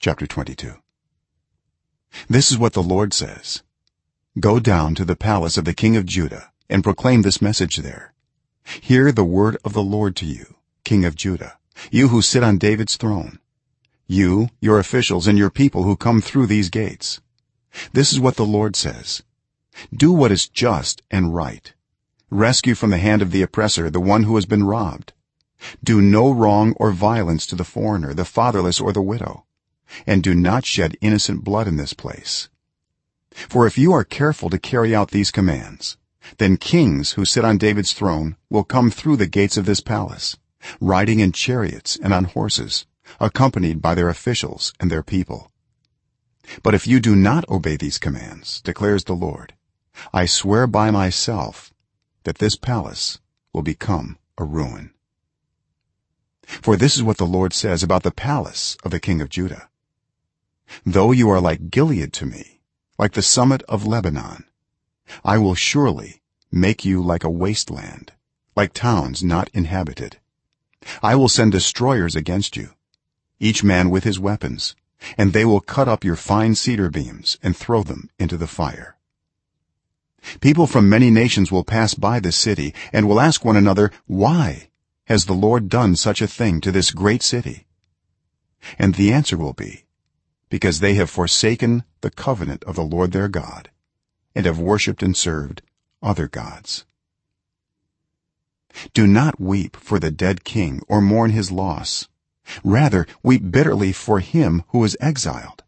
chapter 22 this is what the lord says. Go down to the palace of the king of judah and proclaim this message there. Hear the word of the lord to you king of judah you who sit on david's throne you your officials and your people who come through these gates. This is what the lord says. Do what is just and right. Rescue from the hand of the oppressor the one who has been robbed. Do no wrong or violence to the foreigner the fatherless or the widow and do not shed innocent blood in this place. For if you are careful to carry out these commands then kings who sit on david's throne will come through the gates of this palace riding in chariots and on horses accompanied by their officials and their people. But if you do not obey these commands declares the lord i swear by myself that this palace will become a ruin. For this is what the lord says about the palace of the king of judah though you are like gilead to me like the summit of lebanon i will surely make you like a wasteland like towns not inhabited. I will send destroyers against you each man with his weapons and they will cut up your fine cedar beams and throw them into the fire. People from many nations will pass by this city and will ask one another why has the lord done such a thing to this great city? And the answer will be because they have forsaken the covenant of the lord their god and have worshipped and served other gods. Do not weep for the dead king or mourn his loss. Rather weep bitterly for him who is exiled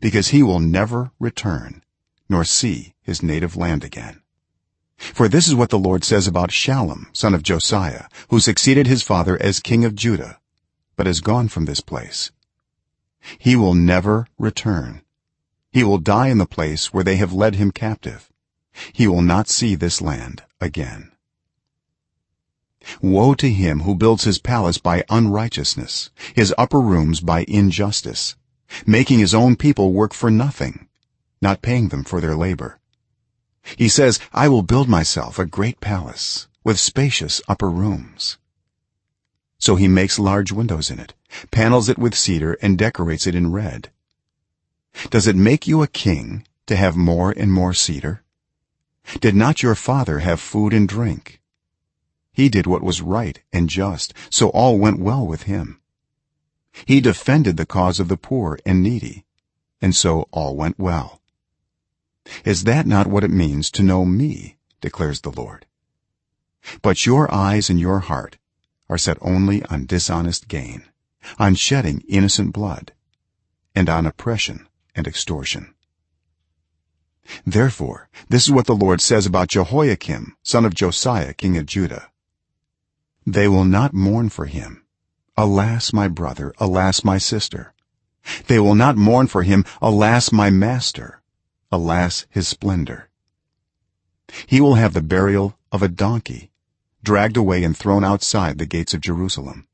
because he will never return nor see his native land again. For this is what the lord says about shallum son of josiah who succeeded his father as king of judah but has gone from this place he will never return. He will die in the place where they have led him captive. He will not see this land again. Woe to him who builds his palace by unrighteousness his upper rooms by injustice making his own people work for nothing not paying them for their labor. He says i will build myself a great palace with spacious upper rooms so he makes large windows in it panels it with cedar and decorates it in red. Does it make you a king to have more and more cedar? Did not your father have food and drink? He did what was right and just so all went well with him. He defended the cause of the poor and needy and so all went well. Is that not what it means to know me declares the lord? But your eyes and your heart are set only on dishonest gain on shedding innocent blood and on oppression and extortion. Therefore this is what the lord says about jehoiakim son of josiah king of judah. They will not mourn for him. Alas my brother. Alas my sister. They will not mourn for him. Alas my master. Alas his splendor. He will have the burial of a donkey dragged away and thrown outside the gates of jerusalem.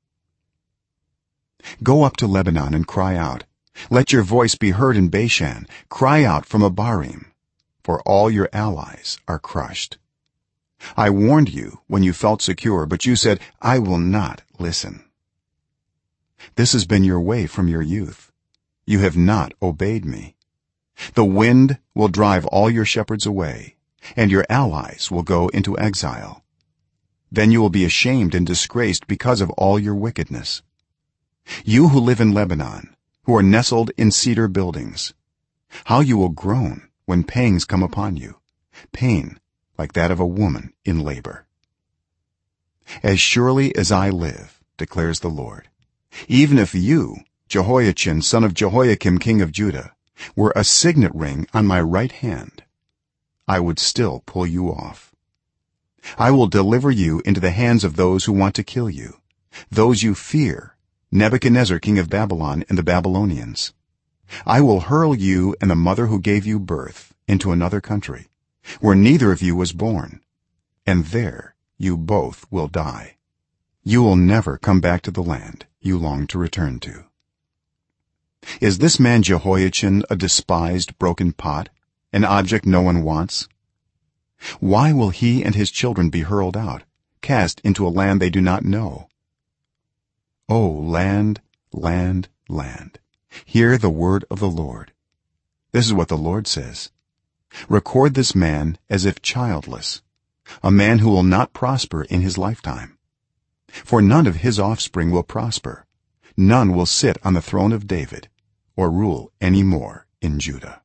Go up to lebanon and cry out. Let your voice be heard in bashan. Cry out from abarim for all your allies are crushed. I warned you when you felt secure but you said i will not listen. This has been your way from your youth. You have not obeyed me. The wind will drive all your shepherds away and your allies will go into exile then you will be ashamed and disgraced because of all your wickedness. You who live in lebanon who are nestled in cedar buildings how you will groan when pangs come upon you pain like that of a woman in labor. As surely as i live declares the lord even if you jehoiachin son of jehoiakim king of judah were a signet ring on my right hand i would still pull you off i will deliver you into the hands of those who want to kill you. Those you fear nebuchadnezzar king of babylon and the babylonians. I will hurl you and the mother who gave you birth into another country where neither of you was born and there you both will die. You will never come back to the land you long to return to. Is this man jehoiachin a despised broken pot an object no one wants why will he and his children be hurled out cast into a land they do not know? O land land land hear the word of the lord. This is what the lord says. Record this man as if childless a man who will not prosper in his lifetime. For none of his offspring will prosper. None will sit on the throne of david or rule any more in judah